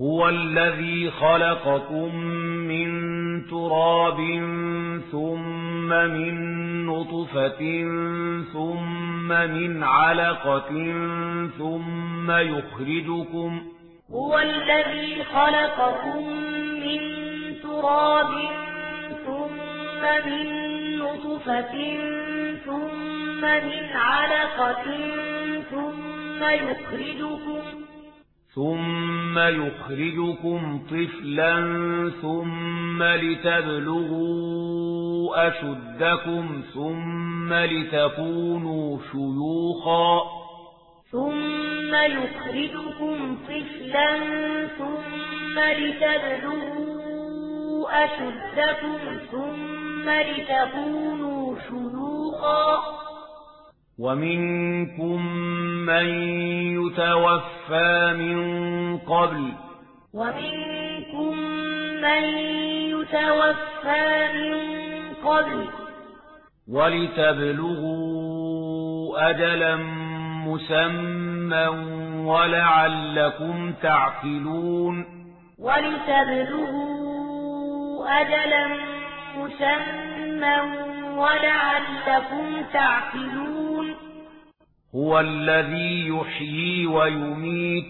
هو الذي خلقكم من تراب ثم من نطفة ثم من علقة ثم يخرجكم هو الذي خلقكم من تراب ثم من نطفة ثم من علقة ثم يخرجكم ثُمَّ يُخْرِجُكُمْ طِفْلًا ثُمَّ لِتَبْلُغُوا أَشُدَّكُمْ ثُمَّ لِتَكُونُوا شُيُوخًا ثُمَّ يُخْرِجُكُمْ طِفْلًا ثُمَّ لِتَبْلُغُوا أَشُدَّكُمْ ثُمَّ لِتَكُونُوا ومنكم من يتوفى من قبل ومنكم من يتوفى من قبل ولتبلغوا أجلا مسمى ولعلكم تعقلون ولتبلغوا أجلا مسمى وَلَعَلَّكُمْ تَعْقِلُونَ. هُوَ الَّذِي يُحْيِي وَيُمِيتُ.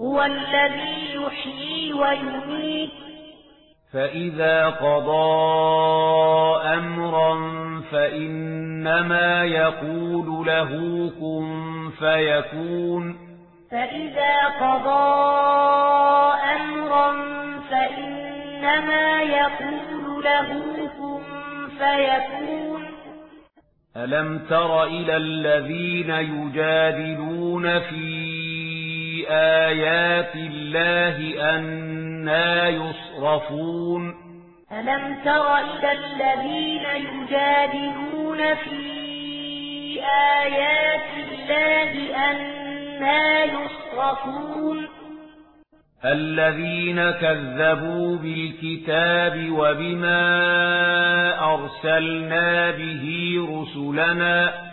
هُوَ الَّذِي يُحْيِي وَيُمِيتُ. فَإِذَا قَضَى أَمْرًا فَإِنَّمَا يَقُولُ لَهُ كُن فَيَكُونُ. فَإِذَا قَضَى أَمْرًا فَإِنَّمَا يَقُولُ لَهُ ألم تر إلى الذين يجادلون في آيات الله أنا يصرفون ألم تر إلى الذين يجادلون في آيات الله أنا يصرفون الذين كذبوا بالكتاب وبما أرسلنا به رسلنا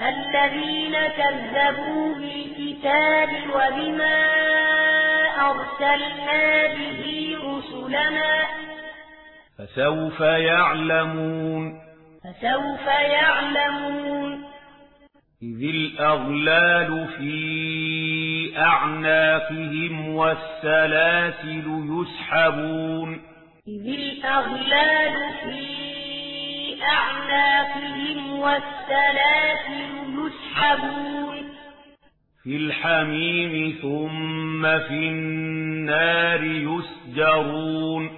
الذين كذبوا بالكتاب وبما أرسلنا به رسلنا فسوف يعلمون فسوف يعلمون إذ الأغلال في أعناقهم والسلاسل يسحبون. إذ الأغلال في أعناقهم والسلاسل يسحبون. في الحميم ثم في النار يسجرون.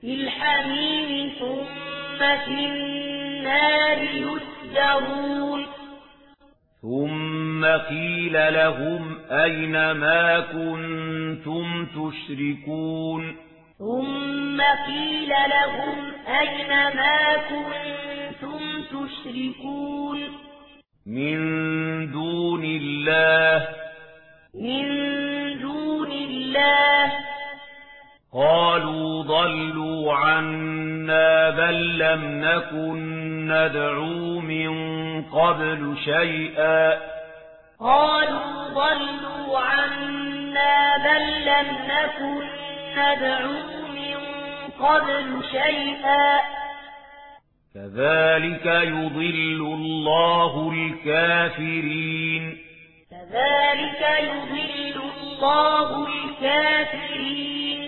في الحميم ثم في النار يسجرون. ثُمَّ قِيلَ لَهُمْ أَيْنَ مَا كُنتُمْ تُشْرِكُونَ ثُمَّ قِيلَ لَهُمْ أَيْنَ مَا كُنتُمْ تُشْرِكُونَ مِن دُونِ اللَّهِ مِن دُونِ اللَّهِ قَالُوا ضَلُّوا عَنَّا بَل لَّمْ نَكُن نَّدْعُو مِن قَبْلُ شَيْئًا قالوا ضلوا عنا لم نكن ندعو من قبل شيئا. كذلك يضل الله الكافرين. كذلك يضل الله الكافرين.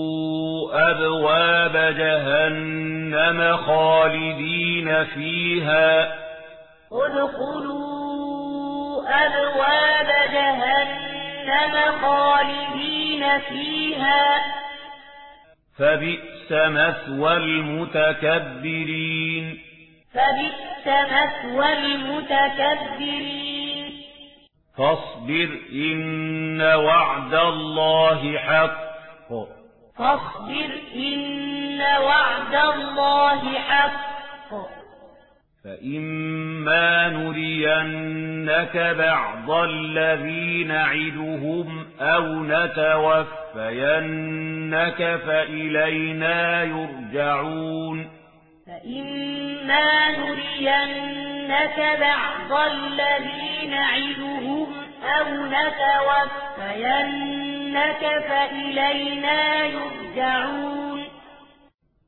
أبواب جهنم خالدين فيها. ادخلوا أبواب جهنم خالدين فيها. فبئس مثوى المتكبرين. فبئس مثوى المتكبرين. فاصبر إن وعد الله حق. فاصبر إن وعد الله حق. فإما نرينك بعض الذين نعدهم أو نتوفينك فإلينا يرجعون. فإما نرينك بعض الذين نعدهم أو نتوفينك إنك فإلينا يرجعون